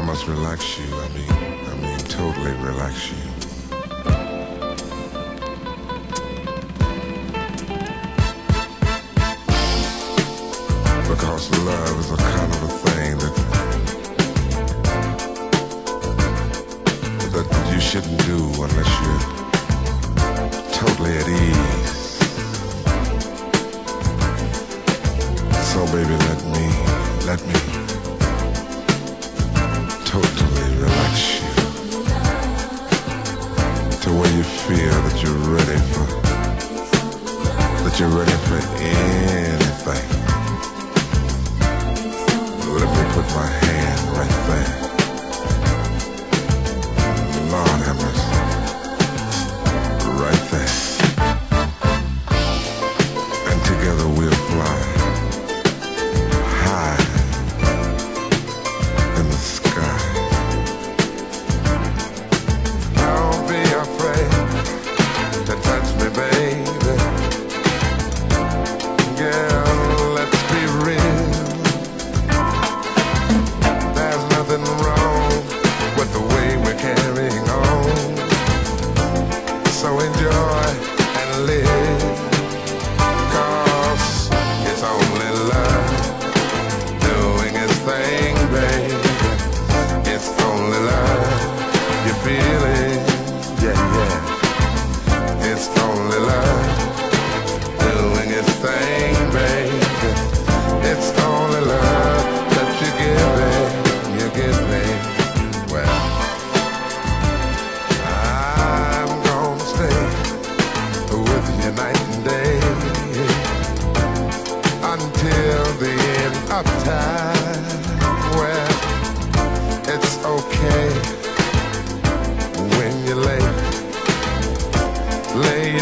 must relax you. I mean, I mean, totally relax you. Because love is a kind of a thing that that you shouldn't do unless you're totally at ease. So baby, let me, let me